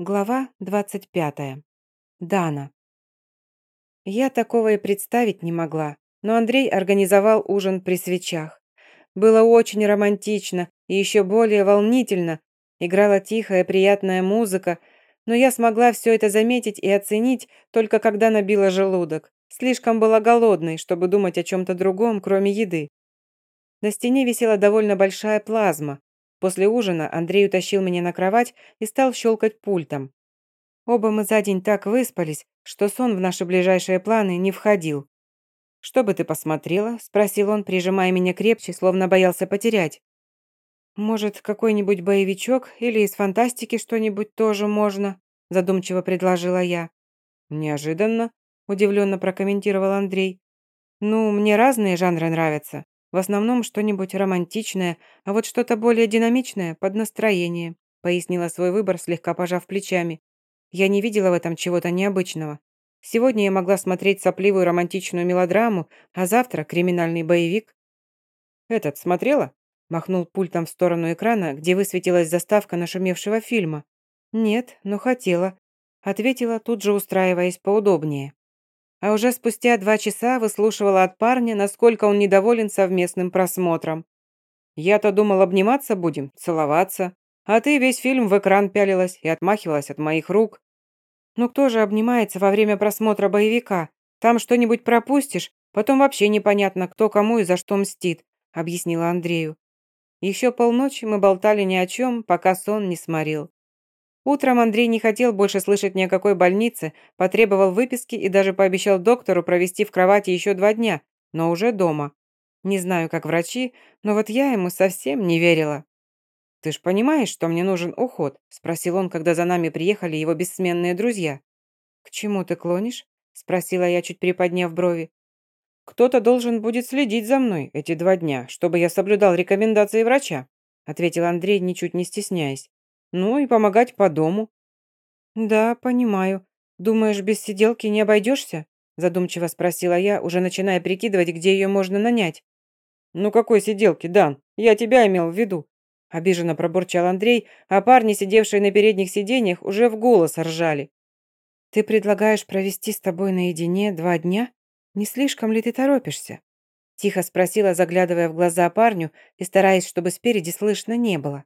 Глава 25. Дана. Я такого и представить не могла, но Андрей организовал ужин при свечах. Было очень романтично и еще более волнительно. Играла тихая, приятная музыка, но я смогла все это заметить и оценить только когда набила желудок. Слишком была голодной, чтобы думать о чем-то другом, кроме еды. На стене висела довольно большая плазма, После ужина Андрей утащил меня на кровать и стал щелкать пультом. Оба мы за день так выспались, что сон в наши ближайшие планы не входил. «Что бы ты посмотрела?» – спросил он, прижимая меня крепче, словно боялся потерять. «Может, какой-нибудь боевичок или из фантастики что-нибудь тоже можно?» – задумчиво предложила я. «Неожиданно», – удивленно прокомментировал Андрей. «Ну, мне разные жанры нравятся. В основном что-нибудь романтичное, а вот что-то более динамичное под настроение», пояснила свой выбор, слегка пожав плечами. Я не видела в этом чего-то необычного. Сегодня я могла смотреть сопливую романтичную мелодраму, а завтра криминальный боевик. «Этот смотрела?» Махнул пультом в сторону экрана, где высветилась заставка нашумевшего фильма. «Нет, но хотела», — ответила, тут же устраиваясь поудобнее а уже спустя два часа выслушивала от парня, насколько он недоволен совместным просмотром. «Я-то думал, обниматься будем, целоваться, а ты весь фильм в экран пялилась и отмахивалась от моих рук». «Ну кто же обнимается во время просмотра боевика? Там что-нибудь пропустишь, потом вообще непонятно, кто кому и за что мстит», объяснила Андрею. Еще полночи мы болтали ни о чем, пока сон не сморил. Утром Андрей не хотел больше слышать ни о какой больнице, потребовал выписки и даже пообещал доктору провести в кровати еще два дня, но уже дома. Не знаю, как врачи, но вот я ему совсем не верила. «Ты ж понимаешь, что мне нужен уход?» – спросил он, когда за нами приехали его бессменные друзья. «К чему ты клонишь?» – спросила я, чуть приподняв брови. «Кто-то должен будет следить за мной эти два дня, чтобы я соблюдал рекомендации врача», – ответил Андрей, ничуть не стесняясь. Ну и помогать по дому». «Да, понимаю. Думаешь, без сиделки не обойдешься?» Задумчиво спросила я, уже начиная прикидывать, где ее можно нанять. «Ну какой сиделки, Дан? Я тебя имел в виду». Обиженно пробурчал Андрей, а парни, сидевшие на передних сиденьях, уже в голос ржали. «Ты предлагаешь провести с тобой наедине два дня? Не слишком ли ты торопишься?» Тихо спросила, заглядывая в глаза парню и стараясь, чтобы спереди слышно не было.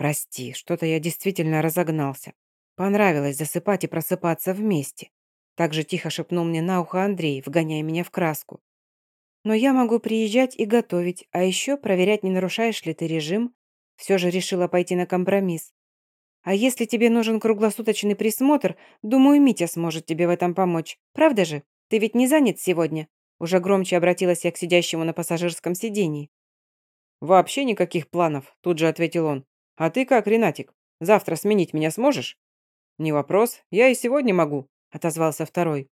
«Прости, что-то я действительно разогнался. Понравилось засыпать и просыпаться вместе». Так же тихо шепнул мне на ухо Андрей, вгоняя меня в краску. «Но я могу приезжать и готовить, а еще проверять, не нарушаешь ли ты режим». Все же решила пойти на компромисс. «А если тебе нужен круглосуточный присмотр, думаю, Митя сможет тебе в этом помочь. Правда же? Ты ведь не занят сегодня?» Уже громче обратилась я к сидящему на пассажирском сидении. «Вообще никаких планов», тут же ответил он. «А ты как, Ренатик, завтра сменить меня сможешь?» «Не вопрос, я и сегодня могу», — отозвался второй.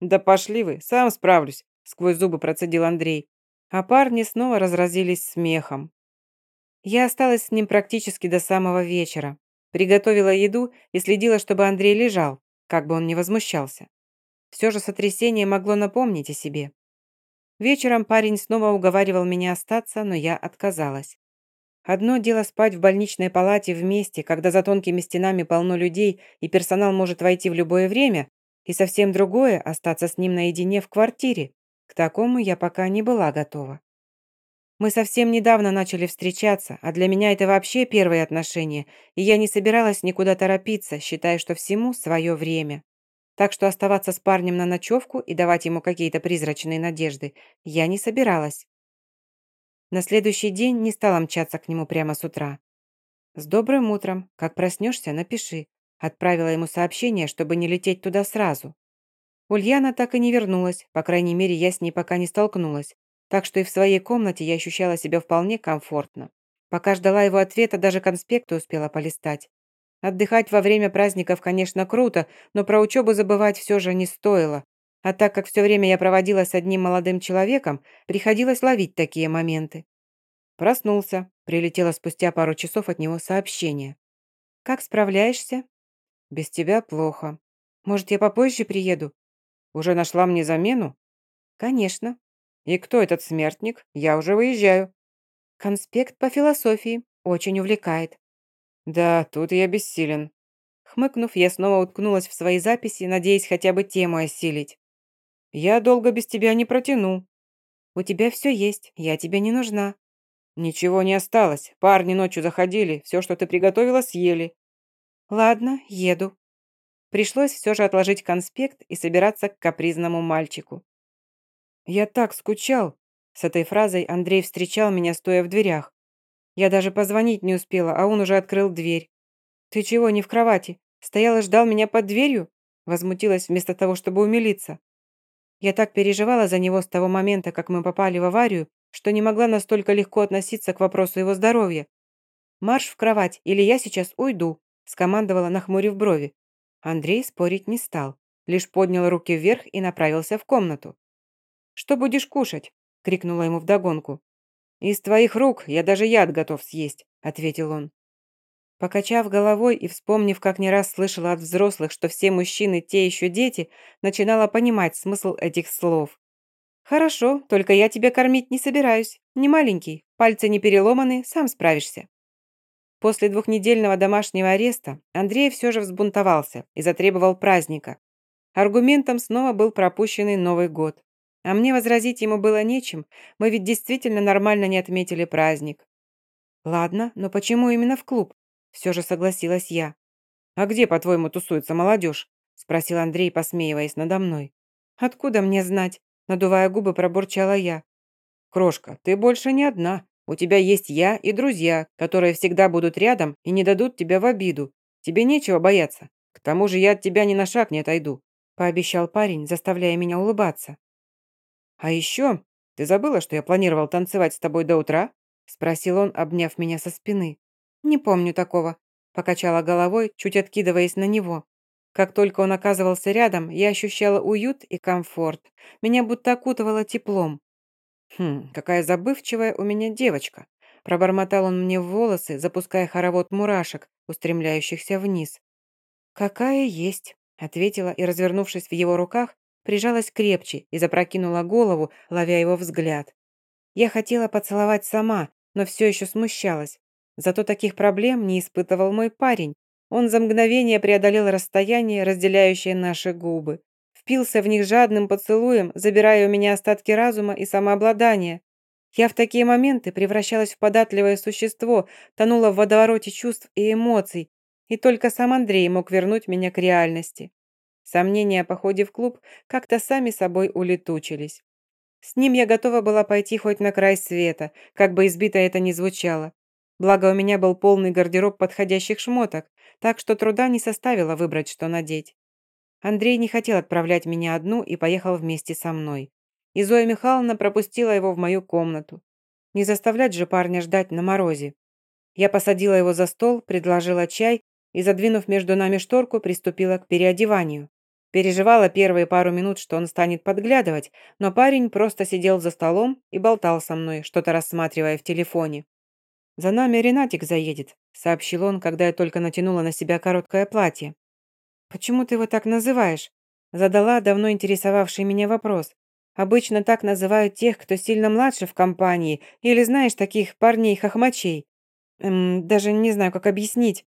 «Да пошли вы, сам справлюсь», — сквозь зубы процедил Андрей. А парни снова разразились смехом. Я осталась с ним практически до самого вечера. Приготовила еду и следила, чтобы Андрей лежал, как бы он ни возмущался. Все же сотрясение могло напомнить о себе. Вечером парень снова уговаривал меня остаться, но я отказалась. Одно дело спать в больничной палате вместе, когда за тонкими стенами полно людей и персонал может войти в любое время, и совсем другое – остаться с ним наедине в квартире. К такому я пока не была готова. Мы совсем недавно начали встречаться, а для меня это вообще первые отношения, и я не собиралась никуда торопиться, считая, что всему свое время. Так что оставаться с парнем на ночевку и давать ему какие-то призрачные надежды я не собиралась. На следующий день не стала мчаться к нему прямо с утра. «С добрым утром. Как проснешься, напиши». Отправила ему сообщение, чтобы не лететь туда сразу. Ульяна так и не вернулась, по крайней мере, я с ней пока не столкнулась, так что и в своей комнате я ощущала себя вполне комфортно. Пока ждала его ответа, даже конспекты успела полистать. Отдыхать во время праздников, конечно, круто, но про учебу забывать все же не стоило. А так как все время я проводила с одним молодым человеком, приходилось ловить такие моменты. Проснулся. Прилетело спустя пару часов от него сообщение. «Как справляешься?» «Без тебя плохо. Может, я попозже приеду?» «Уже нашла мне замену?» «Конечно». «И кто этот смертник? Я уже выезжаю». «Конспект по философии. Очень увлекает». «Да, тут я бессилен». Хмыкнув, я снова уткнулась в свои записи, надеясь хотя бы тему осилить. «Я долго без тебя не протяну». «У тебя все есть, я тебе не нужна». «Ничего не осталось. Парни ночью заходили, все, что ты приготовила, съели». «Ладно, еду». Пришлось все же отложить конспект и собираться к капризному мальчику. «Я так скучал!» С этой фразой Андрей встречал меня, стоя в дверях. Я даже позвонить не успела, а он уже открыл дверь. «Ты чего, не в кровати? Стоял и ждал меня под дверью?» Возмутилась вместо того, чтобы умилиться. Я так переживала за него с того момента, как мы попали в аварию, что не могла настолько легко относиться к вопросу его здоровья. «Марш в кровать, или я сейчас уйду», скомандовала, нахмурив брови. Андрей спорить не стал, лишь поднял руки вверх и направился в комнату. «Что будешь кушать?» крикнула ему вдогонку. «Из твоих рук я даже яд готов съесть», ответил он. Покачав головой и вспомнив, как не раз слышала от взрослых, что все мужчины те еще дети, начинала понимать смысл этих слов. «Хорошо, только я тебя кормить не собираюсь. Не маленький, пальцы не переломаны, сам справишься». После двухнедельного домашнего ареста Андрей все же взбунтовался и затребовал праздника. Аргументом снова был пропущенный Новый год. А мне возразить ему было нечем, мы ведь действительно нормально не отметили праздник. Ладно, но почему именно в клуб? Все же согласилась я. А где, по-твоему, тусуется молодежь? Спросил Андрей, посмеиваясь надо мной. Откуда мне знать? Надувая губы, пробурчала я. Крошка, ты больше не одна. У тебя есть я и друзья, которые всегда будут рядом и не дадут тебя в обиду. Тебе нечего бояться. К тому же я от тебя ни на шаг не отойду», – пообещал парень, заставляя меня улыбаться. «А еще, ты забыла, что я планировал танцевать с тобой до утра?» Спросил он, обняв меня со спины. «Не помню такого», покачала головой, чуть откидываясь на него. Как только он оказывался рядом, я ощущала уют и комфорт. Меня будто окутывало теплом. «Хм, какая забывчивая у меня девочка!» Пробормотал он мне в волосы, запуская хоровод мурашек, устремляющихся вниз. «Какая есть!» ответила и, развернувшись в его руках, прижалась крепче и запрокинула голову, ловя его взгляд. Я хотела поцеловать сама, но все еще смущалась. Зато таких проблем не испытывал мой парень. Он за мгновение преодолел расстояние, разделяющее наши губы. Впился в них жадным поцелуем, забирая у меня остатки разума и самообладания. Я в такие моменты превращалась в податливое существо, тонула в водовороте чувств и эмоций, и только сам Андрей мог вернуть меня к реальности. Сомнения о походе в клуб как-то сами собой улетучились. С ним я готова была пойти хоть на край света, как бы избито это ни звучало. Благо у меня был полный гардероб подходящих шмоток, так что труда не составило выбрать, что надеть. Андрей не хотел отправлять меня одну и поехал вместе со мной. И Зоя Михайловна пропустила его в мою комнату. Не заставлять же парня ждать на морозе. Я посадила его за стол, предложила чай и, задвинув между нами шторку, приступила к переодеванию. Переживала первые пару минут, что он станет подглядывать, но парень просто сидел за столом и болтал со мной, что-то рассматривая в телефоне. «За нами Ренатик заедет», — сообщил он, когда я только натянула на себя короткое платье. «Почему ты его так называешь?» Задала давно интересовавший меня вопрос. «Обычно так называют тех, кто сильно младше в компании, или знаешь таких парней-хохмачей. Эм, даже не знаю, как объяснить.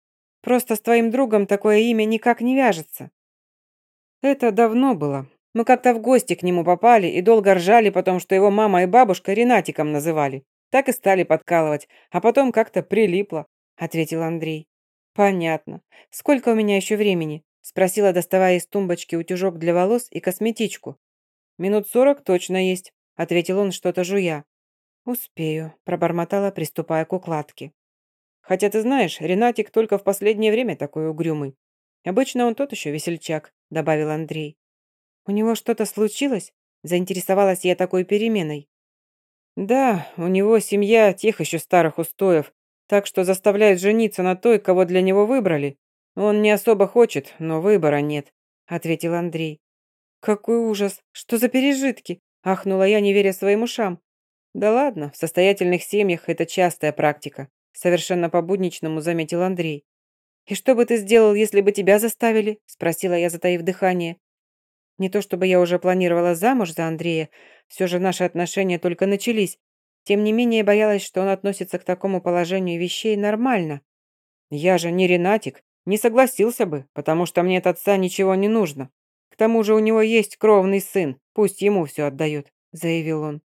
Просто с твоим другом такое имя никак не вяжется». Это давно было. Мы как-то в гости к нему попали и долго ржали потом, что его мама и бабушка Ренатиком называли. Так и стали подкалывать, а потом как-то прилипло, ответил Андрей. Понятно. Сколько у меня еще времени? Спросила, доставая из тумбочки утюжок для волос и косметичку. Минут сорок точно есть, ответил он, что-то жуя. «Успею», – пробормотала, приступая к укладке. «Хотя ты знаешь, Ренатик только в последнее время такой угрюмый. Обычно он тот еще весельчак добавил Андрей. «У него что-то случилось?» Заинтересовалась я такой переменой. «Да, у него семья тех еще старых устоев, так что заставляет жениться на той, кого для него выбрали. Он не особо хочет, но выбора нет», — ответил Андрей. «Какой ужас! Что за пережитки?» — ахнула я, не веря своим ушам. «Да ладно, в состоятельных семьях это частая практика», — совершенно по-будничному заметил Андрей. «И что бы ты сделал, если бы тебя заставили?» – спросила я, затаив дыхание. Не то чтобы я уже планировала замуж за Андрея, все же наши отношения только начались. Тем не менее, боялась, что он относится к такому положению вещей нормально. «Я же не Ренатик, Не согласился бы, потому что мне от отца ничего не нужно. К тому же у него есть кровный сын, пусть ему все отдает», – заявил он.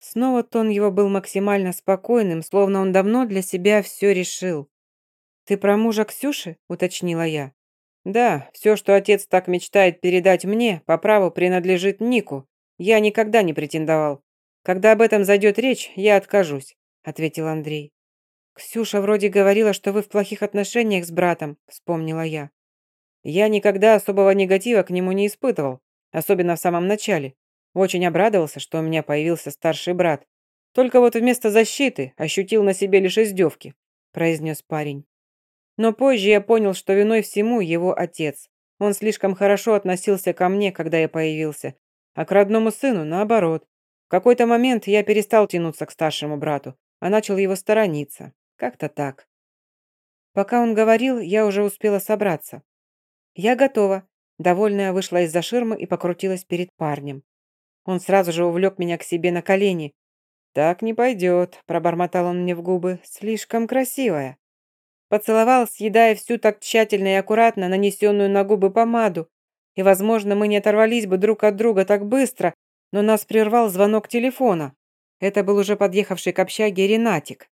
Снова тон его был максимально спокойным, словно он давно для себя все решил. «Ты про мужа Ксюши?» – уточнила я. «Да, все, что отец так мечтает передать мне, по праву принадлежит Нику. Я никогда не претендовал. Когда об этом зайдет речь, я откажусь», – ответил Андрей. «Ксюша вроде говорила, что вы в плохих отношениях с братом», – вспомнила я. «Я никогда особого негатива к нему не испытывал, особенно в самом начале. Очень обрадовался, что у меня появился старший брат. Только вот вместо защиты ощутил на себе лишь издевки», – произнес парень. Но позже я понял, что виной всему его отец. Он слишком хорошо относился ко мне, когда я появился, а к родному сыну наоборот. В какой-то момент я перестал тянуться к старшему брату, а начал его сторониться. Как-то так. Пока он говорил, я уже успела собраться. «Я готова», – довольная вышла из-за ширмы и покрутилась перед парнем. Он сразу же увлек меня к себе на колени. «Так не пойдет», – пробормотал он мне в губы. «Слишком красивая». Поцеловал, съедая всю так тщательно и аккуратно нанесенную на губы помаду. И, возможно, мы не оторвались бы друг от друга так быстро, но нас прервал звонок телефона. Это был уже подъехавший к общаге Ренатик.